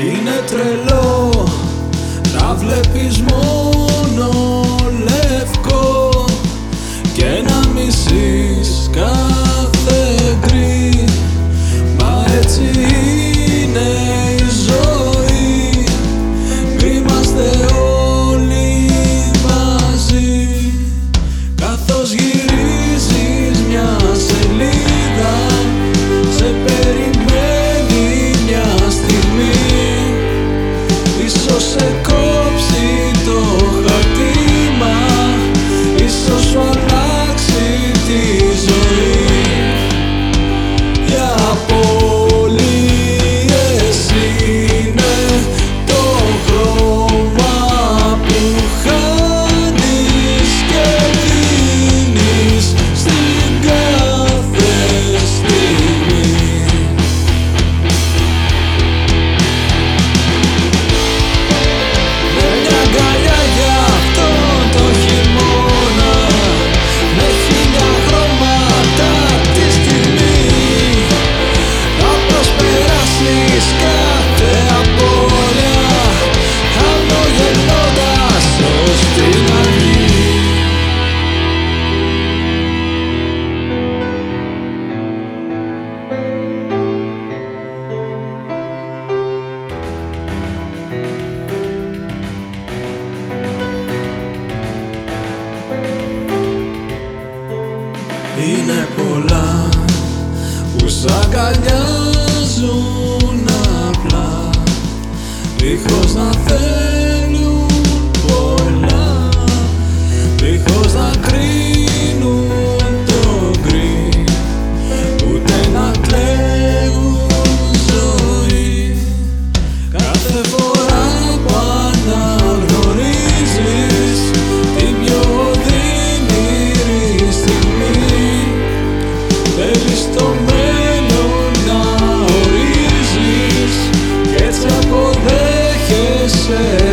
Είναι τρελό να βλέπεις μόνο λευκό και να μισείς καλά είναι πολλά που σ' αγκαλιάζουν απλά. Δίχως να θέλουν πολλά δίχως να κρίνουν το γκρι. Ούτε να κλαίουν ζωή. Κάθε φορά share